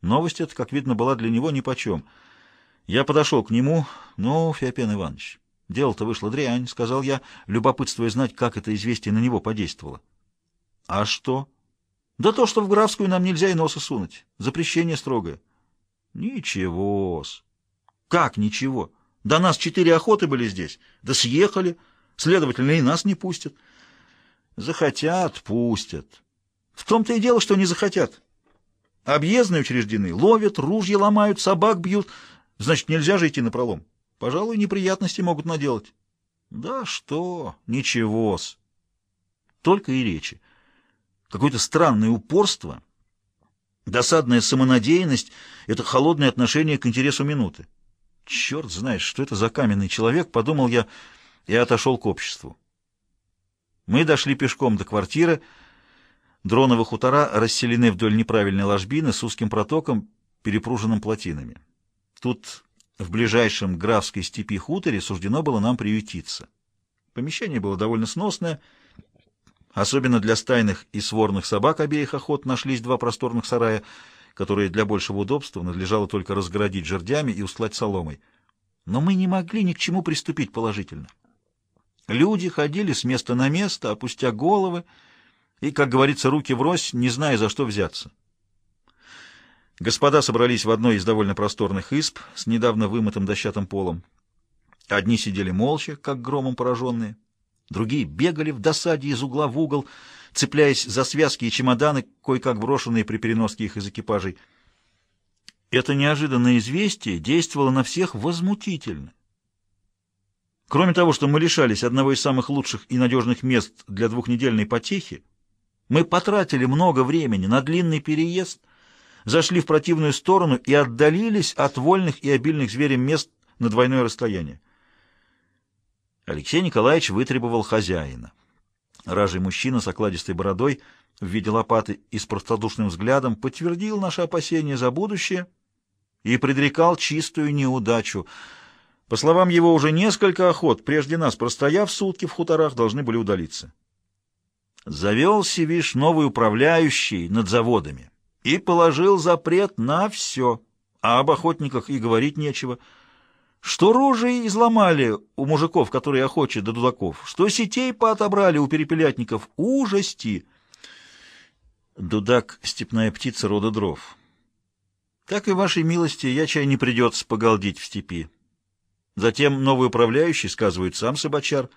Новость эта, как видно, была для него нипочем. Я подошел к нему. «Ну, Феопен Иванович, дело-то вышло дрянь», — сказал я, любопытствуя знать, как это известие на него подействовало. «А что?» «Да то, что в Графскую нам нельзя и носа сунуть. Запрещение строгое». «Ничего-с». «Как ничего? До нас четыре охоты были здесь. Да съехали. Следовательно, и нас не пустят». «Захотят, пустят». «В том-то и дело, что не захотят». Объездные учреждены, ловят, ружья ломают, собак бьют. Значит, нельзя же идти напролом. Пожалуй, неприятности могут наделать. Да что, ничего-с. Только и речи. Какое-то странное упорство, досадная самонадеянность — это холодное отношение к интересу минуты. Черт знает, что это за каменный человек, подумал я и отошел к обществу. Мы дошли пешком до квартиры, Дроновы хутора расселены вдоль неправильной ложбины с узким протоком, перепруженным плотинами. Тут, в ближайшем графской степи хуторе, суждено было нам приютиться. Помещение было довольно сносное, особенно для стайных и сворных собак обеих охот нашлись два просторных сарая, которые для большего удобства надлежало только разгородить жердями и устлать соломой. Но мы не могли ни к чему приступить положительно. Люди ходили с места на место, опустя головы, и, как говорится, руки врозь, не зная, за что взяться. Господа собрались в одной из довольно просторных изб с недавно вымытым дощатым полом. Одни сидели молча, как громом пораженные, другие бегали в досаде из угла в угол, цепляясь за связки и чемоданы, кое-как брошенные при переноске их из экипажей. Это неожиданное известие действовало на всех возмутительно. Кроме того, что мы лишались одного из самых лучших и надежных мест для двухнедельной потехи, мы потратили много времени на длинный переезд, зашли в противную сторону и отдалились от вольных и обильных зверем мест на двойное расстояние. Алексей Николаевич вытребовал хозяина. Ражий мужчина с окладистой бородой в виде лопаты и с простодушным взглядом подтвердил наши опасения за будущее и предрекал чистую неудачу. По словам его, уже несколько охот, прежде нас, простояв сутки в хуторах, должны были удалиться. Завелся, вишь, новый управляющий над заводами и положил запрет на все, а об охотниках и говорить нечего. Что рожи изломали у мужиков, которые охочи до дудаков, что сетей поотобрали у перепелятников, ужасти. Дудак — степная птица рода дров. Так и вашей милости я чай не придется погалдить в степи. Затем новый управляющий, сказывает сам собачар,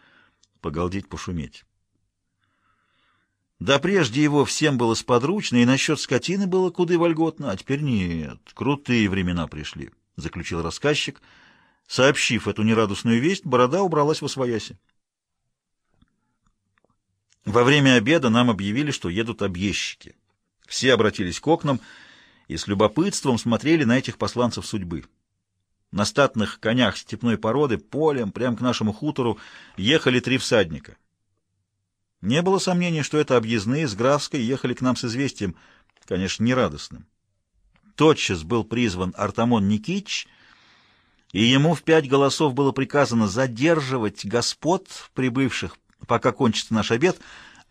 погалдить, пошуметь. Да прежде его всем было сподручно, и насчет скотины было куды вольготно, а теперь нет, крутые времена пришли, — заключил рассказчик. Сообщив эту нерадостную весть, борода убралась во свояси. Во время обеда нам объявили, что едут объездчики. Все обратились к окнам и с любопытством смотрели на этих посланцев судьбы. На статных конях степной породы полем, прямо к нашему хутору, ехали три всадника. Не было сомнений, что это объездные с Графской ехали к нам с известием, конечно, нерадостным. Тотчас был призван Артамон Никитич, и ему в пять голосов было приказано задерживать господ, прибывших, пока кончится наш обед,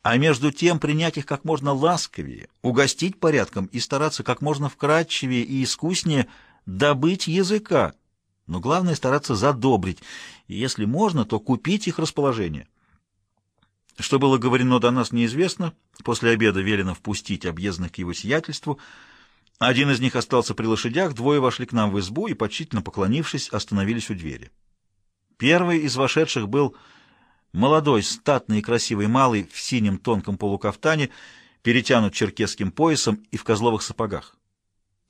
а между тем принять их как можно ласковее, угостить порядком и стараться как можно вкратчивее и искуснее добыть языка, но главное стараться задобрить, и если можно, то купить их расположение. Что было говорено до нас, неизвестно. После обеда велено впустить объездных к его сиятельству. Один из них остался при лошадях, двое вошли к нам в избу и, почтительно поклонившись, остановились у двери. Первый из вошедших был молодой, статный и красивый малый в синем тонком полукафтане, перетянут черкесским поясом и в козловых сапогах.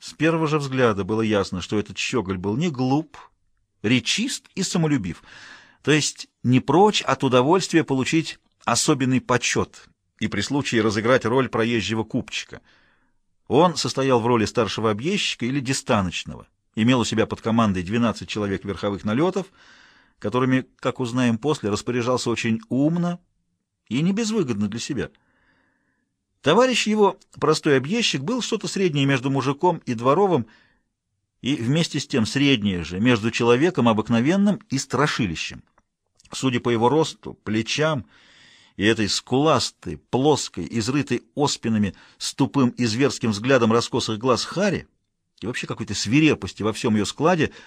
С первого же взгляда было ясно, что этот щеголь был не глуп, речист и самолюбив, то есть не прочь от удовольствия получить особенный почет и при случае разыграть роль проезжего купчика. Он состоял в роли старшего объездчика или дистаночного, имел у себя под командой 12 человек верховых налетов, которыми, как узнаем после, распоряжался очень умно и не безвыгодно для себя. Товарищ его, простой объездчик, был что-то среднее между мужиком и дворовым, и вместе с тем среднее же между человеком обыкновенным и страшилищем. Судя по его росту, плечам и этой скуластой, плоской, изрытой оспинами, с тупым и зверским взглядом раскосых глаз Хари, и вообще какой-то свирепости во всем ее складе —